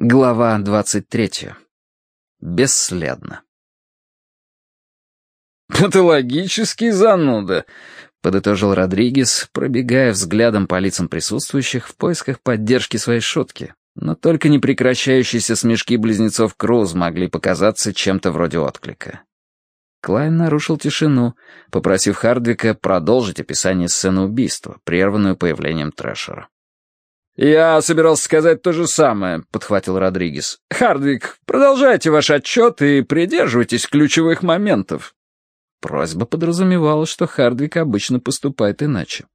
Глава двадцать третья. Бесследно. «Патологический зануда», — подытожил Родригес, пробегая взглядом по лицам присутствующих в поисках поддержки своей шутки. Но только непрекращающиеся смешки близнецов Круз могли показаться чем-то вроде отклика. Клайн нарушил тишину, попросив Хардвика продолжить описание сцены убийства, прерванную появлением Трэшера. «Я собирался сказать то же самое», — подхватил Родригес. «Хардвик, продолжайте ваш отчет и придерживайтесь ключевых моментов». Просьба подразумевала, что Хардвик обычно поступает иначе.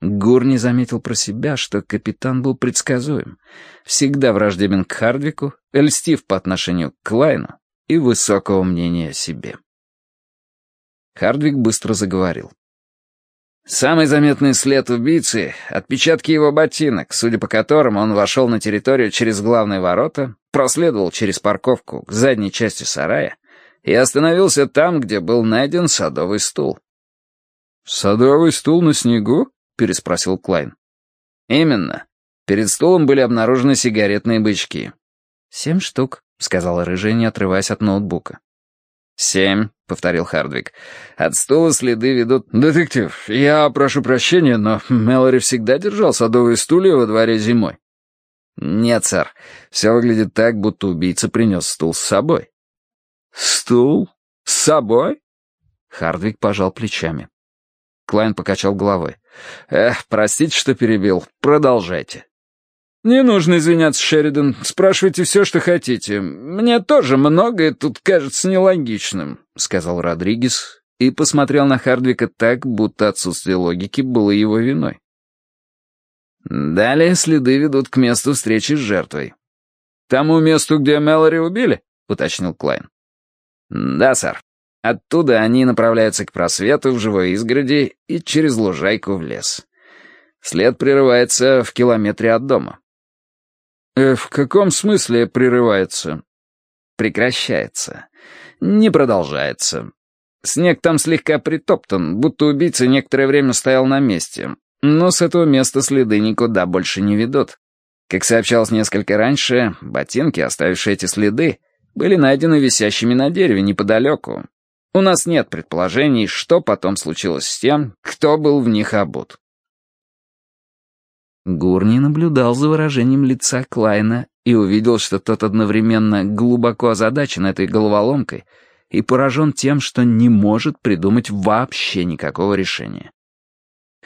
Гур не заметил про себя, что капитан был предсказуем, всегда враждебен к Хардвику, льстив по отношению к Клайну и высокого мнения о себе. Хардвик быстро заговорил. Самый заметный след убийцы — отпечатки его ботинок, судя по которым он вошел на территорию через главные ворота, проследовал через парковку к задней части сарая и остановился там, где был найден садовый стул. «Садовый стул на снегу?» — переспросил Клайн. «Именно. Перед стулом были обнаружены сигаретные бычки». «Семь штук», — сказала рыжая, не отрываясь от ноутбука. «Семь», — повторил Хардвик. «От стула следы ведут...» «Детектив, я прошу прощения, но Мэлори всегда держал садовые стулья во дворе зимой». «Нет, сэр. Все выглядит так, будто убийца принес стул с собой». «Стул? С собой?» Хардвик пожал плечами. Клайн покачал головой. «Эх, простите, что перебил. Продолжайте». «Не нужно извиняться, Шеридан. Спрашивайте все, что хотите. Мне тоже многое тут кажется нелогичным», — сказал Родригес и посмотрел на Хардвика так, будто отсутствие логики было его виной. «Далее следы ведут к месту встречи с жертвой». «Тому месту, где Мэлори убили?» — уточнил Клайн. «Да, сэр. Оттуда они направляются к просвету в живой изгороди и через лужайку в лес. След прерывается в километре от дома». Э, «В каком смысле прерывается?» «Прекращается. Не продолжается. Снег там слегка притоптан, будто убийца некоторое время стоял на месте. Но с этого места следы никуда больше не ведут. Как сообщалось несколько раньше, ботинки, оставившие эти следы, были найдены висящими на дереве неподалеку. У нас нет предположений, что потом случилось с тем, кто был в них обут. Гурни наблюдал за выражением лица Клайна и увидел, что тот одновременно глубоко озадачен этой головоломкой и поражен тем, что не может придумать вообще никакого решения.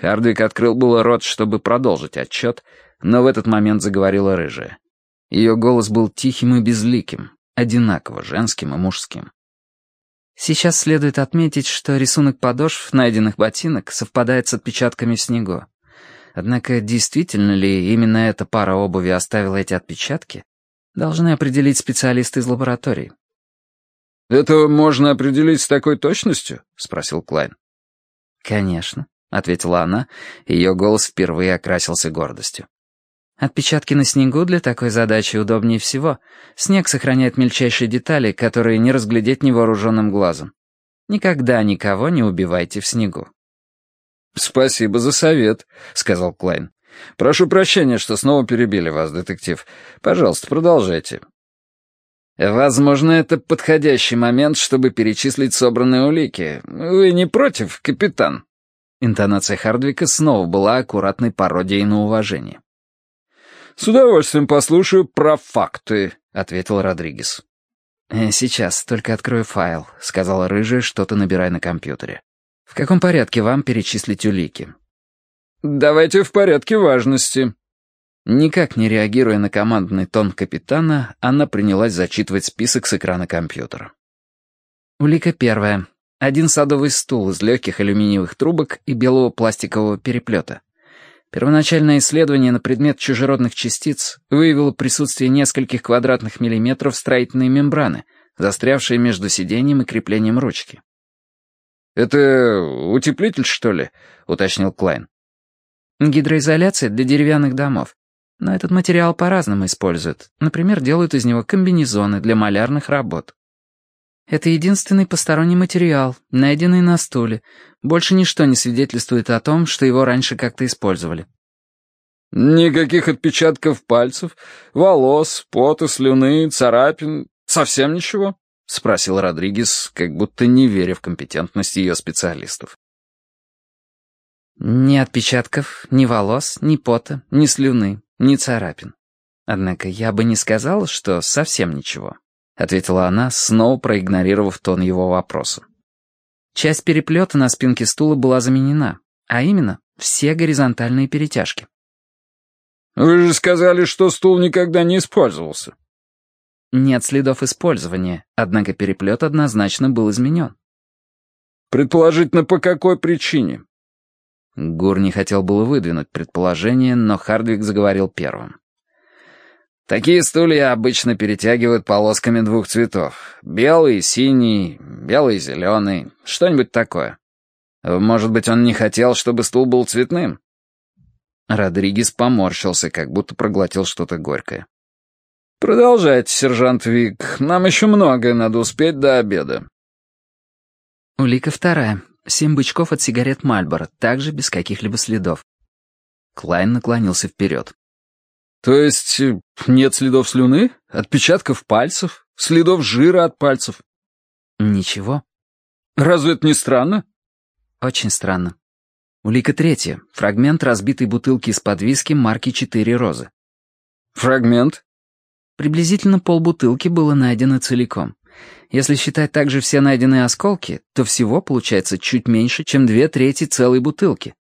Хардвик открыл было рот, чтобы продолжить отчет, но в этот момент заговорила рыжая. Ее голос был тихим и безликим, одинаково женским и мужским. Сейчас следует отметить, что рисунок подошв найденных ботинок совпадает с отпечатками в снегу. Однако действительно ли именно эта пара обуви оставила эти отпечатки, должны определить специалисты из лаборатории. «Это можно определить с такой точностью?» — спросил Клайн. «Конечно», — ответила она, ее голос впервые окрасился гордостью. «Отпечатки на снегу для такой задачи удобнее всего. Снег сохраняет мельчайшие детали, которые не разглядеть невооруженным глазом. Никогда никого не убивайте в снегу». «Спасибо за совет», — сказал Клайн. «Прошу прощения, что снова перебили вас, детектив. Пожалуйста, продолжайте». «Возможно, это подходящий момент, чтобы перечислить собранные улики. Вы не против, капитан?» Интонация Хардвика снова была аккуратной пародией на уважение. «С удовольствием послушаю про факты», — ответил Родригес. «Э, «Сейчас, только открою файл», — сказала рыжая, что-то набирая на компьютере. В каком порядке вам перечислить улики? Давайте в порядке важности. Никак не реагируя на командный тон капитана, она принялась зачитывать список с экрана компьютера. Улика первая. Один садовый стул из легких алюминиевых трубок и белого пластикового переплета. Первоначальное исследование на предмет чужеродных частиц выявило присутствие нескольких квадратных миллиметров строительной мембраны, застрявшей между сиденьем и креплением ручки. «Это утеплитель, что ли?» — уточнил Клайн. «Гидроизоляция для деревянных домов. Но этот материал по-разному используют. Например, делают из него комбинезоны для малярных работ. Это единственный посторонний материал, найденный на стуле. Больше ничто не свидетельствует о том, что его раньше как-то использовали». Никаких отпечатков пальцев, волос, пота, слюны, царапин, совсем ничего? — спросил Родригес, как будто не веря в компетентность ее специалистов. «Ни отпечатков, ни волос, ни пота, ни слюны, ни царапин. Однако я бы не сказала, что совсем ничего», — ответила она, снова проигнорировав тон его вопроса. Часть переплета на спинке стула была заменена, а именно все горизонтальные перетяжки. «Вы же сказали, что стул никогда не использовался». Нет следов использования, однако переплет однозначно был изменен. «Предположительно, по какой причине?» Гур не хотел было выдвинуть предположение, но Хардвик заговорил первым. Такие стулья обычно перетягивают полосками двух цветов. Белый, синий, белый, зеленый, что-нибудь такое. Может быть, он не хотел, чтобы стул был цветным? Родригес поморщился, как будто проглотил что-то горькое. «Продолжайте, сержант Вик. Нам еще многое надо успеть до обеда». Улика вторая. Семь бычков от сигарет Мальборо, также без каких-либо следов. Клайн наклонился вперед. «То есть э, нет следов слюны? Отпечатков пальцев? Следов жира от пальцев?» «Ничего». «Разве это не странно?» «Очень странно. Улика третья. Фрагмент разбитой бутылки из-под виски марки «Четыре розы». «Фрагмент?» Приблизительно полбутылки было найдено целиком. Если считать также все найденные осколки, то всего получается чуть меньше, чем две трети целой бутылки.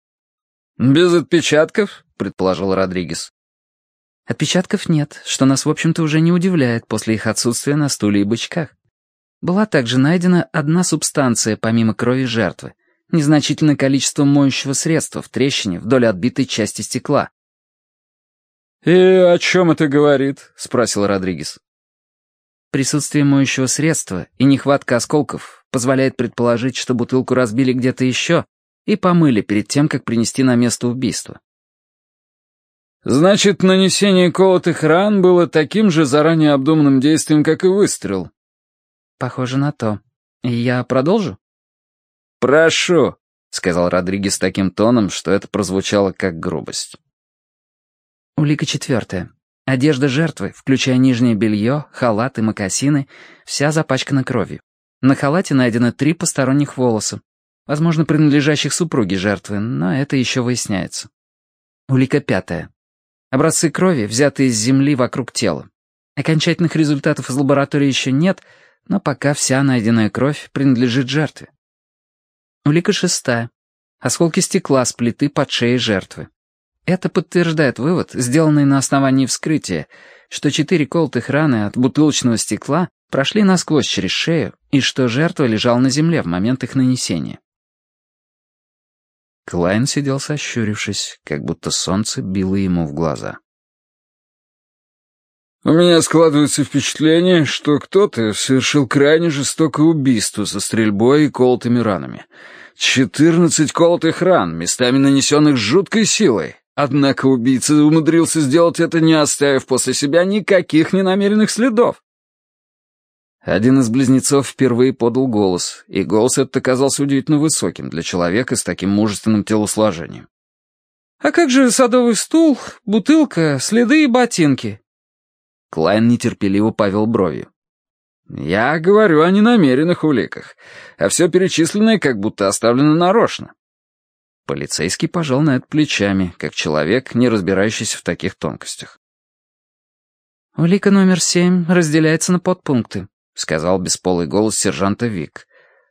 «Без отпечатков?» — предположил Родригес. Отпечатков нет, что нас, в общем-то, уже не удивляет после их отсутствия на стуле и бычках. Была также найдена одна субстанция, помимо крови жертвы, незначительное количество моющего средства в трещине вдоль отбитой части стекла. «И о чем это говорит?» — спросил Родригес. Присутствие моющего средства и нехватка осколков позволяет предположить, что бутылку разбили где-то еще и помыли перед тем, как принести на место убийства. «Значит, нанесение колотых ран было таким же заранее обдуманным действием, как и выстрел?» «Похоже на то. Я продолжу?» «Прошу», — сказал Родригес таким тоном, что это прозвучало как грубость. Улика четвертая. Одежда жертвы, включая нижнее белье, халат и мокасины, вся запачкана кровью. На халате найдено три посторонних волоса, возможно, принадлежащих супруге жертвы, но это еще выясняется. Улика пятая. Образцы крови, взятые из земли вокруг тела. Окончательных результатов из лаборатории еще нет, но пока вся найденная кровь принадлежит жертве. Улика шестая. Осколки стекла с плиты под шеей жертвы. Это подтверждает вывод, сделанный на основании вскрытия, что четыре колотых раны от бутылочного стекла прошли насквозь через шею и что жертва лежала на земле в момент их нанесения. Клайн сидел сощурившись, как будто солнце било ему в глаза. «У меня складывается впечатление, что кто-то совершил крайне жестокое убийство со стрельбой и колотыми ранами. Четырнадцать колотых ран, местами нанесенных жуткой силой, Однако убийца умудрился сделать это, не оставив после себя никаких ненамеренных следов. Один из близнецов впервые подал голос, и голос этот оказался удивительно высоким для человека с таким мужественным телосложением. «А как же садовый стул, бутылка, следы и ботинки?» Клайн нетерпеливо повел бровью. «Я говорю о ненамеренных уликах, а все перечисленное как будто оставлено нарочно. Полицейский пожал на это плечами, как человек, не разбирающийся в таких тонкостях. «Улика номер семь разделяется на подпункты», — сказал бесполый голос сержанта Вик.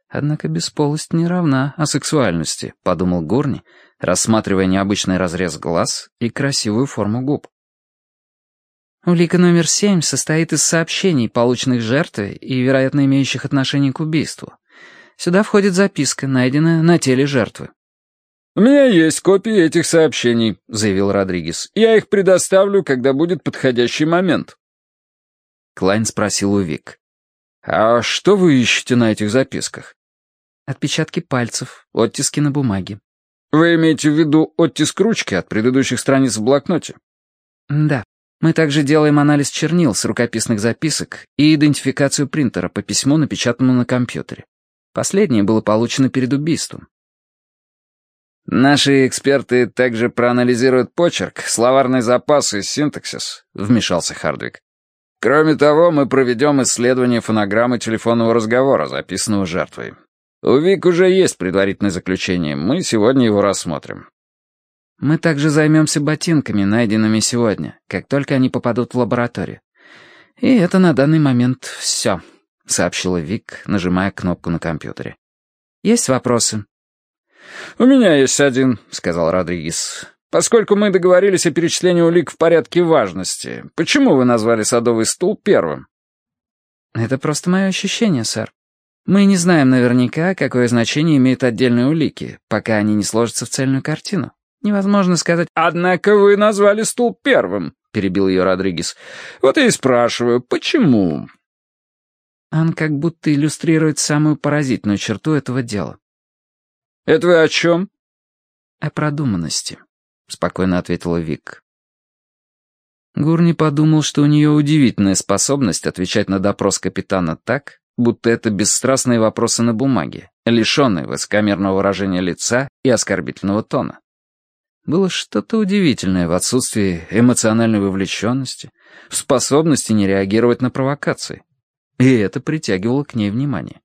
«Однако бесполость не равна асексуальности», — подумал Горни, рассматривая необычный разрез глаз и красивую форму губ. Улика номер семь состоит из сообщений, полученных жертвой и, вероятно, имеющих отношение к убийству. Сюда входит записка, найденная на теле жертвы. «У меня есть копии этих сообщений», — заявил Родригес. «Я их предоставлю, когда будет подходящий момент». Клайн спросил у Вик. «А что вы ищете на этих записках?» «Отпечатки пальцев, оттиски на бумаге». «Вы имеете в виду оттиск ручки от предыдущих страниц в блокноте?» «Да. Мы также делаем анализ чернил с рукописных записок и идентификацию принтера по письму, напечатанному на компьютере. Последнее было получено перед убийством. «Наши эксперты также проанализируют почерк, словарный запас и синтаксис», — вмешался Хардвик. «Кроме того, мы проведем исследование фонограммы телефонного разговора, записанного жертвой. У Вик уже есть предварительное заключение, мы сегодня его рассмотрим». «Мы также займемся ботинками, найденными сегодня, как только они попадут в лабораторию. И это на данный момент все», — сообщила Вик, нажимая кнопку на компьютере. «Есть вопросы?» «У меня есть один», — сказал Родригес. «Поскольку мы договорились о перечислении улик в порядке важности, почему вы назвали садовый стул первым?» «Это просто мое ощущение, сэр. Мы не знаем наверняка, какое значение имеют отдельные улики, пока они не сложатся в цельную картину. Невозможно сказать...» «Однако вы назвали стул первым», — перебил ее Родригес. «Вот я и спрашиваю, почему?» Он как будто иллюстрирует самую поразительную черту этого дела. «Это вы о чем?» «О продуманности», — спокойно ответила Вик. Гурни подумал, что у нее удивительная способность отвечать на допрос капитана так, будто это бесстрастные вопросы на бумаге, лишенные высокомерного выражения лица и оскорбительного тона. Было что-то удивительное в отсутствии эмоциональной вовлеченности, в способности не реагировать на провокации. И это притягивало к ней внимание.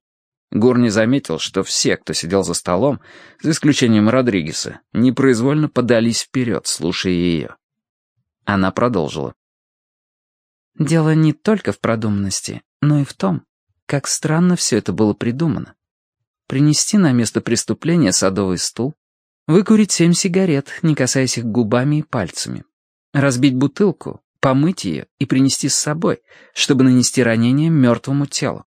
Гурни заметил, что все, кто сидел за столом, за исключением Родригеса, непроизвольно подались вперед, слушая ее. Она продолжила. «Дело не только в продуманности, но и в том, как странно все это было придумано. Принести на место преступления садовый стул, выкурить семь сигарет, не касаясь их губами и пальцами, разбить бутылку, помыть ее и принести с собой, чтобы нанести ранение мертвому телу.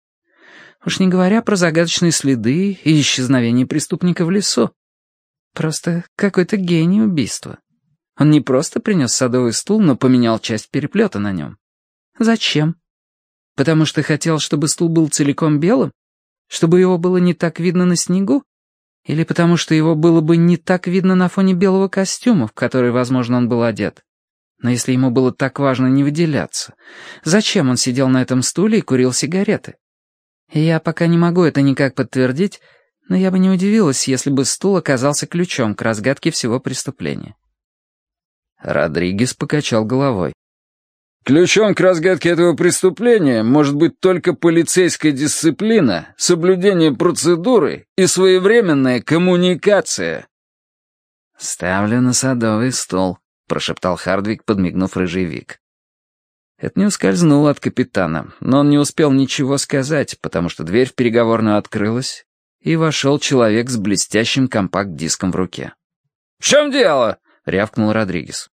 Уж не говоря про загадочные следы и исчезновение преступника в лесу. Просто какой-то гений убийства. Он не просто принес садовый стул, но поменял часть переплета на нем. Зачем? Потому что хотел, чтобы стул был целиком белым? Чтобы его было не так видно на снегу? Или потому что его было бы не так видно на фоне белого костюма, в который, возможно, он был одет? Но если ему было так важно не выделяться, зачем он сидел на этом стуле и курил сигареты? Я пока не могу это никак подтвердить, но я бы не удивилась, если бы стул оказался ключом к разгадке всего преступления. Родригес покачал головой. Ключом к разгадке этого преступления может быть только полицейская дисциплина, соблюдение процедуры и своевременная коммуникация. «Ставлю на садовый стол», — прошептал Хардвик, подмигнув рыжий Вик. Это не ускользнуло от капитана, но он не успел ничего сказать, потому что дверь в переговорную открылась, и вошел человек с блестящим компакт-диском в руке. «В чем дело?» — рявкнул Родригес.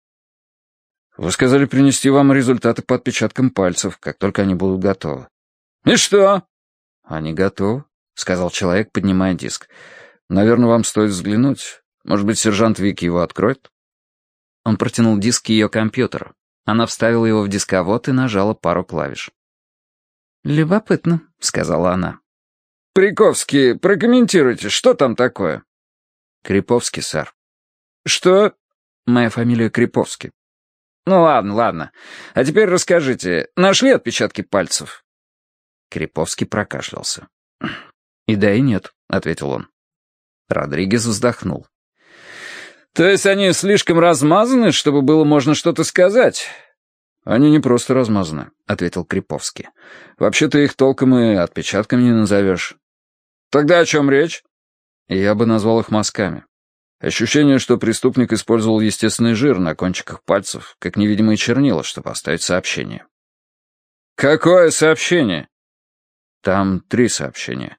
«Вы сказали принести вам результаты по отпечаткам пальцев, как только они будут готовы». «И что?» «Они готовы», — сказал человек, поднимая диск. «Наверное, вам стоит взглянуть. Может быть, сержант Вики его откроет?» Он протянул диск ее компьютеру. Она вставила его в дисковод и нажала пару клавиш. «Любопытно», — сказала она. «Приковский, прокомментируйте, что там такое?» «Криповский, сэр». «Что?» «Моя фамилия Криповский». «Ну ладно, ладно. А теперь расскажите, нашли отпечатки пальцев?» Криповский прокашлялся. «И да, и нет», — ответил он. Родригес вздохнул. «То есть они слишком размазаны, чтобы было можно что-то сказать?» «Они не просто размазаны», — ответил Криповский. «Вообще-то их толком и отпечатками не назовешь». «Тогда о чем речь?» «Я бы назвал их мазками. Ощущение, что преступник использовал естественный жир на кончиках пальцев, как невидимые чернила, чтобы оставить сообщение». «Какое сообщение?» «Там три сообщения.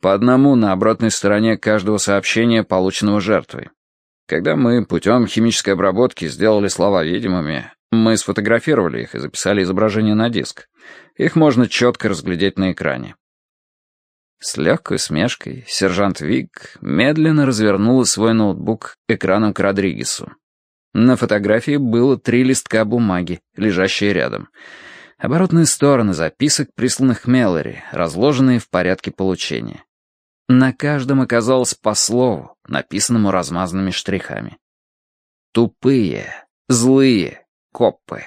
По одному на обратной стороне каждого сообщения, полученного жертвой. Когда мы путем химической обработки сделали слова видимыми, мы сфотографировали их и записали изображение на диск. Их можно четко разглядеть на экране. С легкой смешкой сержант Вик медленно развернул свой ноутбук экраном к Родригесу. На фотографии было три листка бумаги, лежащие рядом. Оборотные стороны записок, присланных Меллори, разложенные в порядке получения. На каждом оказалось по слову, написанному размазанными штрихами. Тупые, злые копы.